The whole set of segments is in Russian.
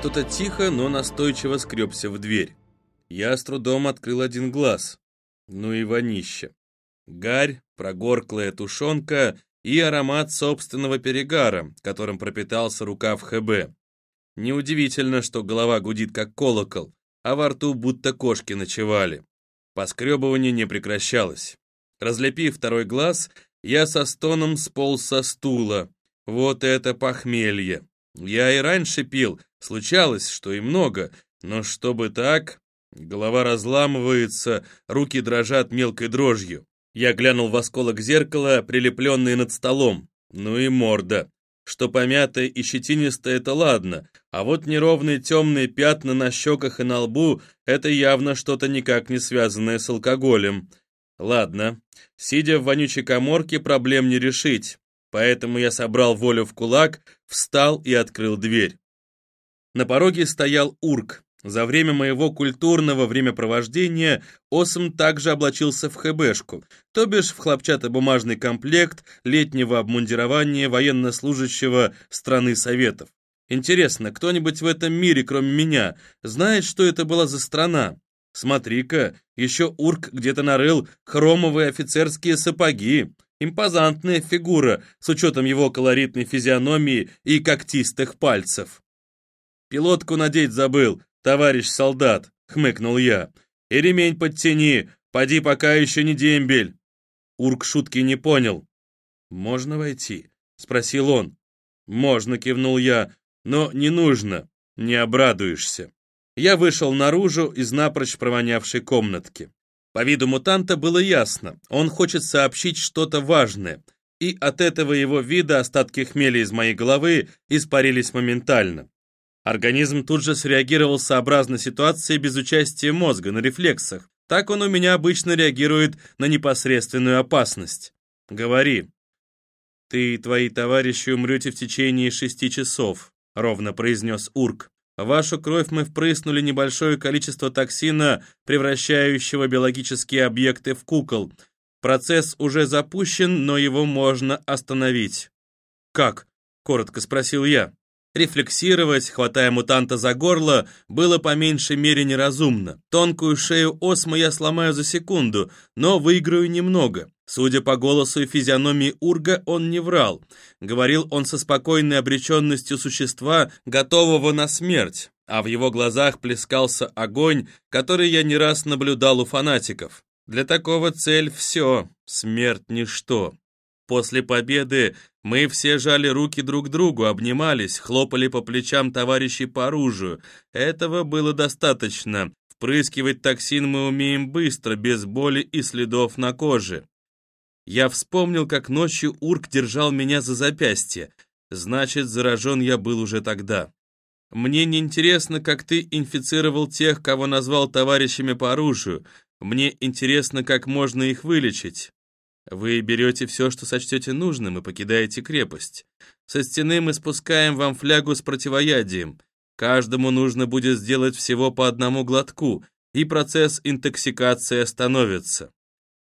Кто-то тихо, но настойчиво скребся в дверь. Я с трудом открыл один глаз. Ну и вонище. Гарь, прогорклая тушенка и аромат собственного перегара, которым пропитался рукав ХБ. Неудивительно, что голова гудит как колокол, а во рту будто кошки ночевали. Поскребывание не прекращалось. Разлепив второй глаз, я со стоном сполз со стула. Вот это похмелье! Я и раньше пил, случалось, что и много, но чтобы так... Голова разламывается, руки дрожат мелкой дрожью. Я глянул в осколок зеркала, прилепленный над столом. Ну и морда. Что помятая и щетинистая, это ладно, а вот неровные темные пятна на щеках и на лбу — это явно что-то никак не связанное с алкоголем. Ладно, сидя в вонючей коморке, проблем не решить. Поэтому я собрал волю в кулак, встал и открыл дверь. На пороге стоял урк. За время моего культурного времяпровождения Осм также облачился в ХБшку, то бишь в хлопчатобумажный комплект летнего обмундирования военнослужащего страны Советов. Интересно, кто-нибудь в этом мире, кроме меня, знает, что это была за страна? Смотри-ка, еще Урк где-то нарыл хромовые офицерские сапоги. Импозантная фигура, с учетом его колоритной физиономии и когтистых пальцев. «Пилотку надеть забыл, товарищ солдат», — хмыкнул я. «И ремень подтяни, поди пока еще не дембель». Урк шутки не понял. «Можно войти?» — спросил он. «Можно», — кивнул я, — «но не нужно, не обрадуешься». Я вышел наружу из напрочь провонявшей комнатки. По виду мутанта было ясно, он хочет сообщить что-то важное, и от этого его вида остатки хмеля из моей головы испарились моментально. Организм тут же среагировал сообразно ситуации без участия мозга, на рефлексах. Так он у меня обычно реагирует на непосредственную опасность. Говори. «Ты и твои товарищи умрете в течение шести часов», — ровно произнес Урк вашу кровь мы впрыснули небольшое количество токсина, превращающего биологические объекты в кукол. Процесс уже запущен, но его можно остановить». «Как?» — коротко спросил я. Рефлексировать, хватая мутанта за горло, было по меньшей мере неразумно. Тонкую шею осма я сломаю за секунду, но выиграю немного. Судя по голосу и физиономии Урга, он не врал. Говорил он со спокойной обреченностью существа, готового на смерть, а в его глазах плескался огонь, который я не раз наблюдал у фанатиков. Для такого цель все, смерть ничто. После победы мы все жали руки друг другу, обнимались, хлопали по плечам товарищей по оружию. Этого было достаточно. Впрыскивать токсин мы умеем быстро, без боли и следов на коже. Я вспомнил, как ночью Урк держал меня за запястье. Значит, заражен я был уже тогда. Мне не интересно, как ты инфицировал тех, кого назвал товарищами по оружию. Мне интересно, как можно их вылечить. Вы берете все, что сочтете нужным, и покидаете крепость. Со стены мы спускаем вам флягу с противоядием. Каждому нужно будет сделать всего по одному глотку, и процесс интоксикации остановится.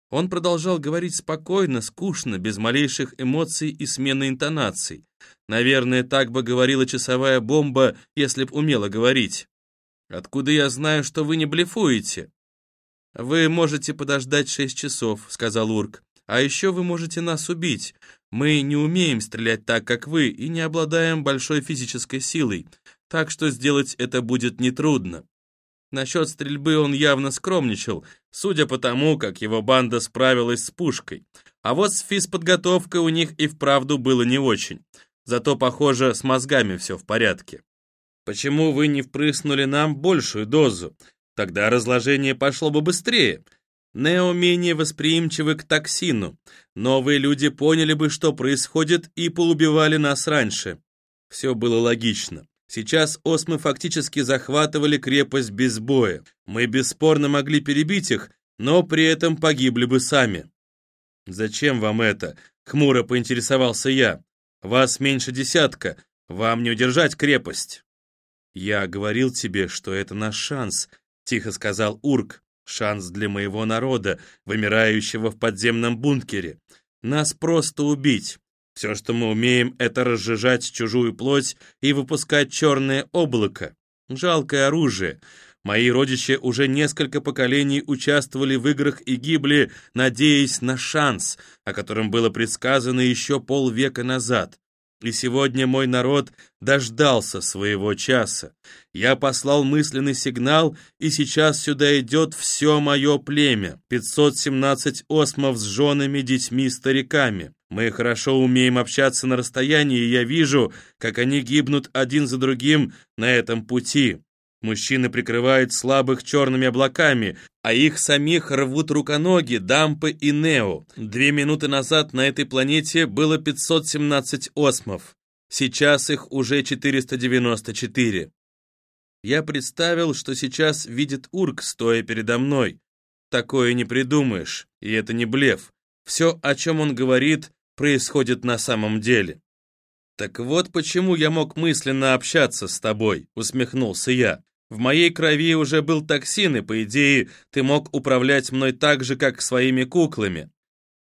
Он продолжал говорить спокойно, скучно, без малейших эмоций и смены интонаций. Наверное, так бы говорила часовая бомба, если б умела говорить. «Откуда я знаю, что вы не блефуете?» «Вы можете подождать шесть часов», — сказал Урк. «А еще вы можете нас убить. Мы не умеем стрелять так, как вы, и не обладаем большой физической силой, так что сделать это будет нетрудно. Насчет стрельбы он явно скромничал, судя по тому, как его банда справилась с пушкой. А вот с физподготовкой у них и вправду было не очень. Зато, похоже, с мозгами все в порядке. Почему вы не впрыснули нам большую дозу? Тогда разложение пошло бы быстрее. Нео менее восприимчивы к токсину. Новые люди поняли бы, что происходит, и поубивали нас раньше. Все было логично. Сейчас осмы фактически захватывали крепость без боя. Мы бесспорно могли перебить их, но при этом погибли бы сами. «Зачем вам это?» — хмуро поинтересовался я. «Вас меньше десятка, вам не удержать крепость». «Я говорил тебе, что это наш шанс», — тихо сказал Урк. «Шанс для моего народа, вымирающего в подземном бункере. Нас просто убить. Все, что мы умеем, это разжижать чужую плоть и выпускать черное облако. Жалкое оружие. Мои родичи уже несколько поколений участвовали в играх и гибли, надеясь на шанс, о котором было предсказано еще полвека назад. И сегодня мой народ дождался своего часа. Я послал мысленный сигнал, и сейчас сюда идет все мое племя. 517 осмов с женами, детьми, стариками. Мы хорошо умеем общаться на расстоянии, и я вижу, как они гибнут один за другим на этом пути. Мужчины прикрывают слабых черными облаками, а их самих рвут руконоги, дампы и нео. Две минуты назад на этой планете было 517 осмов. Сейчас их уже 494. Я представил, что сейчас видит Урк, стоя передо мной. Такое не придумаешь, и это не блеф. Все, о чем он говорит, происходит на самом деле. «Так вот почему я мог мысленно общаться с тобой», — усмехнулся я. «В моей крови уже был токсин, и, по идее, ты мог управлять мной так же, как своими куклами.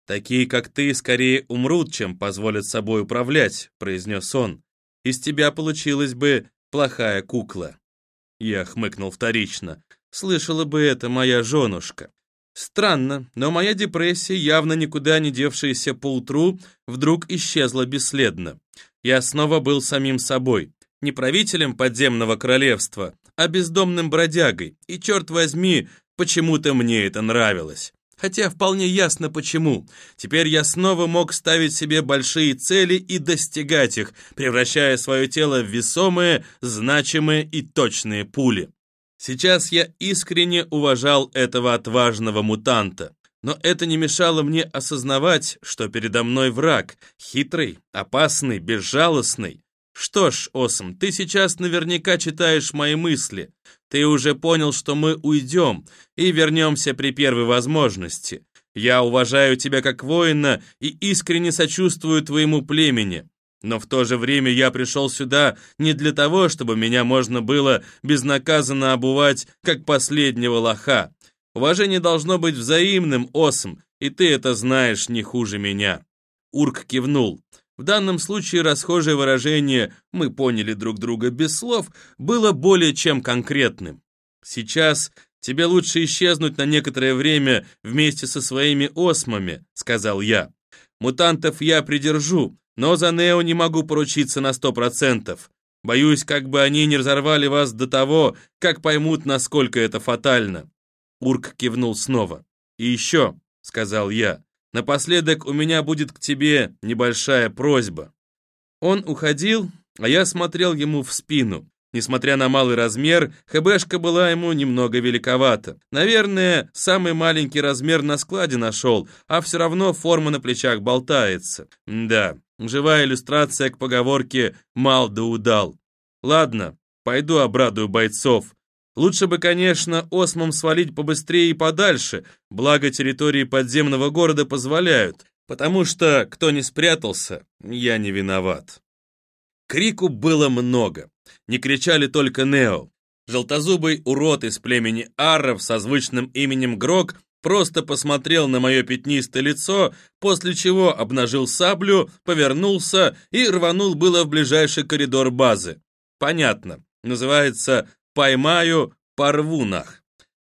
Такие, как ты, скорее умрут, чем позволят собой управлять», — произнес он. «Из тебя получилась бы плохая кукла». Я хмыкнул вторично. «Слышала бы это моя женушка». Странно, но моя депрессия, явно никуда не девшаяся поутру, вдруг исчезла бесследно. Я снова был самим собой, не правителем подземного королевства, а бездомным бродягой, и, черт возьми, почему-то мне это нравилось. Хотя вполне ясно почему. Теперь я снова мог ставить себе большие цели и достигать их, превращая свое тело в весомые, значимые и точные пули. Сейчас я искренне уважал этого отважного мутанта. Но это не мешало мне осознавать, что передо мной враг, хитрый, опасный, безжалостный. Что ж, Осм, ты сейчас наверняка читаешь мои мысли. Ты уже понял, что мы уйдем и вернемся при первой возможности. Я уважаю тебя как воина и искренне сочувствую твоему племени. Но в то же время я пришел сюда не для того, чтобы меня можно было безнаказанно обувать, как последнего лоха. Уважение должно быть взаимным, Осм, и ты это знаешь не хуже меня». Урк кивнул. В данном случае расхожее выражение «мы поняли друг друга без слов» было более чем конкретным. «Сейчас тебе лучше исчезнуть на некоторое время вместе со своими осмами», — сказал я. «Мутантов я придержу, но за Нео не могу поручиться на сто процентов. Боюсь, как бы они не разорвали вас до того, как поймут, насколько это фатально». Урк кивнул снова. «И еще», — сказал я, — «напоследок у меня будет к тебе небольшая просьба». Он уходил, а я смотрел ему в спину. Несмотря на малый размер, ХБшка была ему немного великовата. Наверное, самый маленький размер на складе нашел, а все равно форма на плечах болтается. Да, живая иллюстрация к поговорке «мал да удал». Ладно, пойду обрадую бойцов. Лучше бы, конечно, осмом свалить побыстрее и подальше, благо территории подземного города позволяют, потому что, кто не спрятался, я не виноват. Крику было много. Не кричали только Нео. Желтозубый урод из племени Арров со звучным именем Грок просто посмотрел на мое пятнистое лицо, после чего обнажил саблю, повернулся и рванул было в ближайший коридор базы. Понятно. Называется поймаю, порву нах.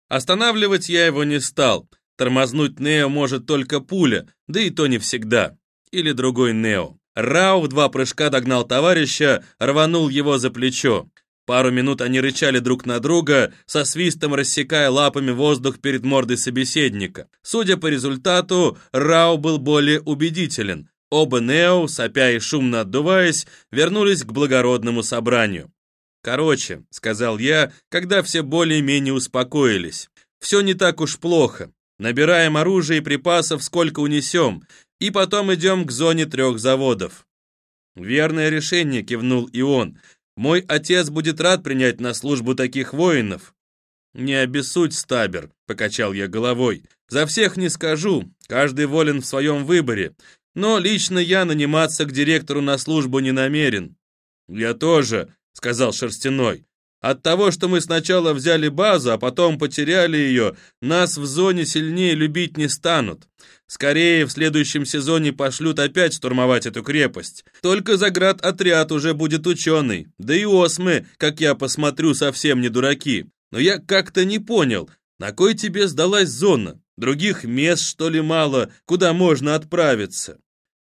Останавливать я его не стал. Тормознуть Нео может только пуля, да и то не всегда. Или другой Нео. Рау в два прыжка догнал товарища, рванул его за плечо. Пару минут они рычали друг на друга, со свистом рассекая лапами воздух перед мордой собеседника. Судя по результату, Рау был более убедителен. Оба Нео, сопя и шумно отдуваясь, вернулись к благородному собранию. «Короче», — сказал я, когда все более-менее успокоились, «все не так уж плохо. Набираем оружие и припасов, сколько унесем, и потом идем к зоне трех заводов». «Верное решение», — кивнул и он. «Мой отец будет рад принять на службу таких воинов». «Не обессудь, Стабер», — покачал я головой. «За всех не скажу, каждый волен в своем выборе, но лично я наниматься к директору на службу не намерен». «Я тоже», — сказал Шерстяной. От того, что мы сначала взяли базу, а потом потеряли ее, нас в зоне сильнее любить не станут. Скорее, в следующем сезоне пошлют опять штурмовать эту крепость. Только заградотряд уже будет ученый. Да и осмы, как я посмотрю, совсем не дураки. Но я как-то не понял, на кой тебе сдалась зона? Других мест, что ли, мало, куда можно отправиться?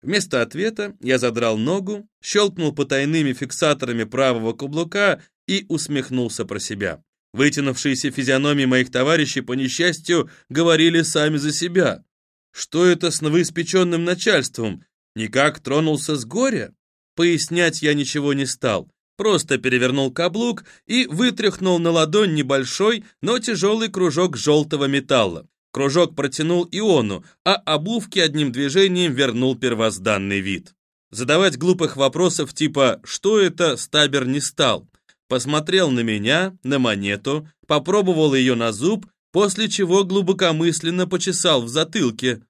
Вместо ответа я задрал ногу, щелкнул потайными фиксаторами правого каблука и усмехнулся про себя. Вытянувшиеся физиономии моих товарищей, по несчастью, говорили сами за себя. Что это с новоиспеченным начальством? Никак тронулся с горя? Пояснять я ничего не стал. Просто перевернул каблук и вытряхнул на ладонь небольшой, но тяжелый кружок желтого металла. Кружок протянул иону, а обувки одним движением вернул первозданный вид. Задавать глупых вопросов типа «что это?» Стабер не стал. Посмотрел на меня, на монету, попробовал ее на зуб, после чего глубокомысленно почесал в затылке.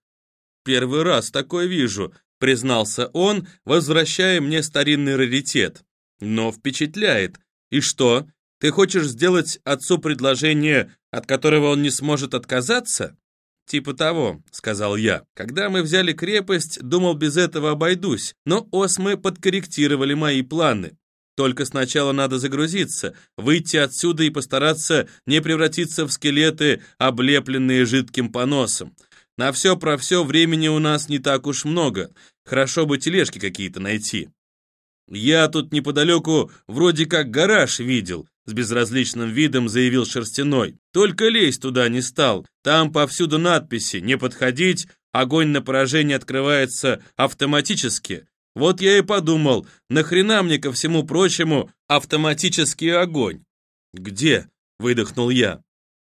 «Первый раз такое вижу», — признался он, возвращая мне старинный раритет. «Но впечатляет. И что, ты хочешь сделать отцу предложение, от которого он не сможет отказаться?» «Типа того», — сказал я. «Когда мы взяли крепость, думал, без этого обойдусь, но осмы подкорректировали мои планы. Только сначала надо загрузиться, выйти отсюда и постараться не превратиться в скелеты, облепленные жидким поносом. На все про все времени у нас не так уж много. Хорошо бы тележки какие-то найти. Я тут неподалеку вроде как гараж видел, с безразличным видом заявил Шерстяной. Только лезть туда не стал. Там повсюду надписи «Не подходить», огонь на поражение открывается автоматически. Вот я и подумал, нахрена мне ко всему прочему автоматический огонь? Где? Выдохнул я.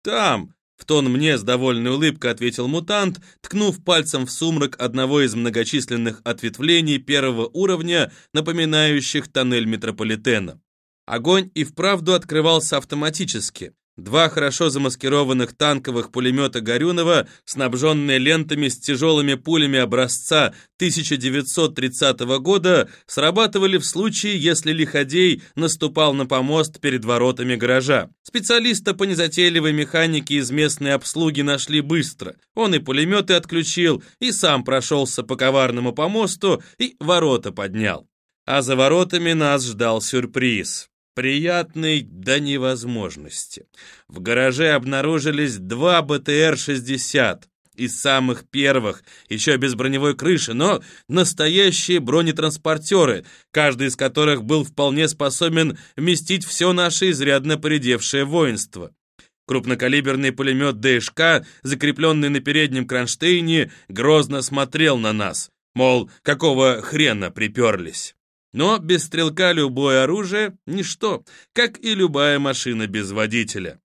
Там, в тон мне с довольной улыбкой ответил мутант, ткнув пальцем в сумрак одного из многочисленных ответвлений первого уровня, напоминающих тоннель метрополитена. Огонь и вправду открывался автоматически. Два хорошо замаскированных танковых пулемета Горюнова, снабженные лентами с тяжелыми пулями образца 1930 года, срабатывали в случае, если лиходей наступал на помост перед воротами гаража. Специалиста по незатейливой механике из местной обслуги нашли быстро. Он и пулеметы отключил, и сам прошелся по коварному помосту, и ворота поднял. А за воротами нас ждал сюрприз. Приятный до невозможности. В гараже обнаружились два БТР-60, из самых первых, еще без броневой крыши, но настоящие бронетранспортеры, каждый из которых был вполне способен вместить все наше изрядно поредевшее воинство. Крупнокалиберный пулемет ДШК, закрепленный на переднем кронштейне, грозно смотрел на нас, мол, какого хрена приперлись. Но без стрелка любое оружие – ничто, как и любая машина без водителя.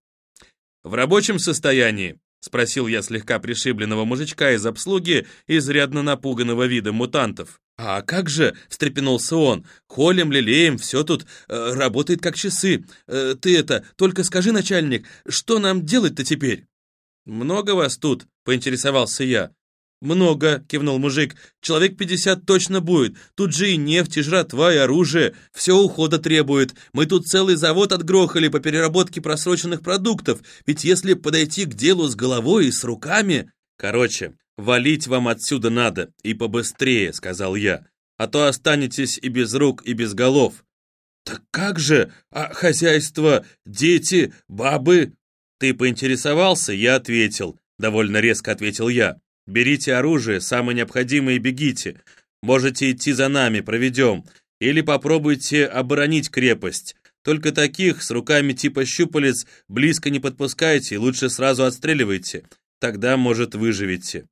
«В рабочем состоянии?» – спросил я слегка пришибленного мужичка из обслуги, изрядно напуганного видом мутантов. «А как же?» – встрепенулся он. «Холем, лелеем, все тут э, работает как часы. Э, ты это, только скажи, начальник, что нам делать-то теперь?» «Много вас тут?» – поинтересовался я. «Много», — кивнул мужик. «Человек пятьдесят точно будет. Тут же и нефть, и жратва, и оружие. Все ухода требует. Мы тут целый завод отгрохали по переработке просроченных продуктов. Ведь если подойти к делу с головой и с руками...» «Короче, валить вам отсюда надо, и побыстрее», — сказал я. «А то останетесь и без рук, и без голов». «Так как же? А хозяйство, дети, бабы?» «Ты поинтересовался?» — я ответил. Довольно резко ответил я. Берите оружие, самое необходимое и бегите. Можете идти за нами, проведем. Или попробуйте оборонить крепость. Только таких с руками типа щупалец близко не подпускайте лучше сразу отстреливайте. Тогда, может, выживете.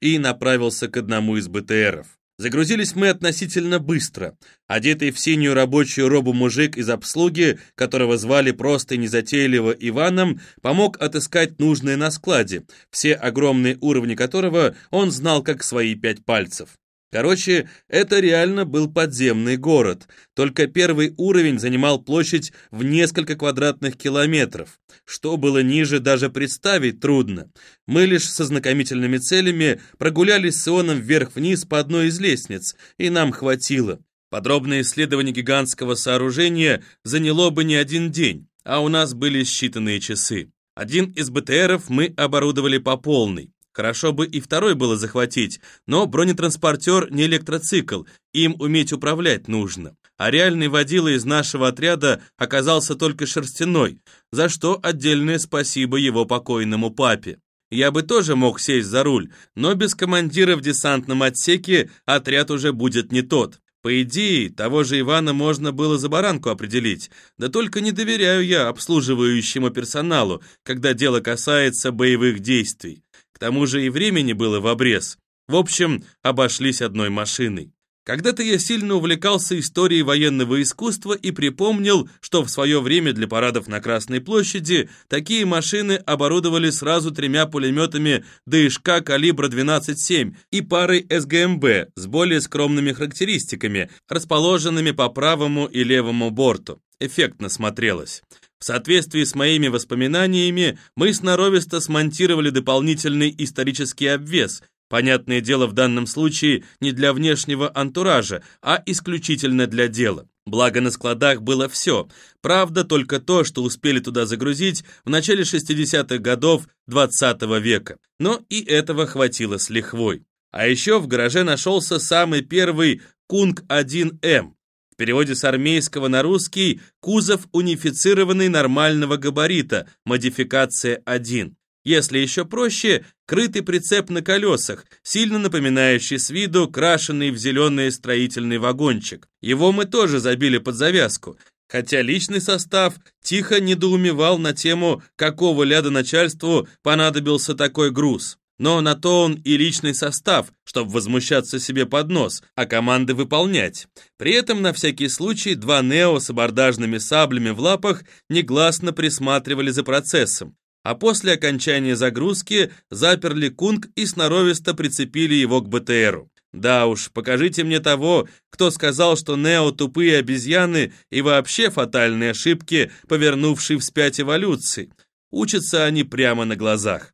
И направился к одному из БТРов. Загрузились мы относительно быстро. Одетый в синюю рабочую робу мужик из обслуги, которого звали просто незатейливо Иваном, помог отыскать нужное на складе, все огромные уровни которого он знал как свои пять пальцев. Короче, это реально был подземный город, только первый уровень занимал площадь в несколько квадратных километров. Что было ниже, даже представить трудно. Мы лишь со знакомительными целями прогулялись с Ионом вверх-вниз по одной из лестниц, и нам хватило. Подробное исследование гигантского сооружения заняло бы не один день. а у нас были считанные часы. Один из БТРов мы оборудовали по полной. Хорошо бы и второй было захватить, но бронетранспортер не электроцикл, им уметь управлять нужно. А реальный водила из нашего отряда оказался только шерстяной, за что отдельное спасибо его покойному папе. Я бы тоже мог сесть за руль, но без командира в десантном отсеке отряд уже будет не тот. По идее, того же Ивана можно было за баранку определить, да только не доверяю я обслуживающему персоналу, когда дело касается боевых действий. К тому же и времени было в обрез. В общем, обошлись одной машиной. Когда-то я сильно увлекался историей военного искусства и припомнил, что в свое время для парадов на Красной площади такие машины оборудовали сразу тремя пулеметами ДШК калибра 12,7 и парой СГМБ с более скромными характеристиками, расположенными по правому и левому борту. Эффектно смотрелось. В соответствии с моими воспоминаниями, мы сноровисто смонтировали дополнительный исторический обвес, понятное дело в данном случае не для внешнего антуража, а исключительно для дела. Благо на складах было все, правда только то, что успели туда загрузить в начале 60-х годов 20 -го века, но и этого хватило с лихвой. А еще в гараже нашелся самый первый Кунг-1М, переводе с армейского на русский кузов унифицированный нормального габарита, модификация 1. Если еще проще, крытый прицеп на колесах, сильно напоминающий с виду крашеный в зеленый строительный вагончик. Его мы тоже забили под завязку, хотя личный состав тихо недоумевал на тему, какого ляда начальству понадобился такой груз. Но на то он и личный состав, чтобы возмущаться себе под нос, а команды выполнять. При этом на всякий случай два Нео с абордажными саблями в лапах негласно присматривали за процессом, а после окончания загрузки заперли Кунг и сноровисто прицепили его к БТРу. Да уж, покажите мне того, кто сказал, что Нео тупые обезьяны и вообще фатальные ошибки, повернувшие вспять эволюции. Учатся они прямо на глазах.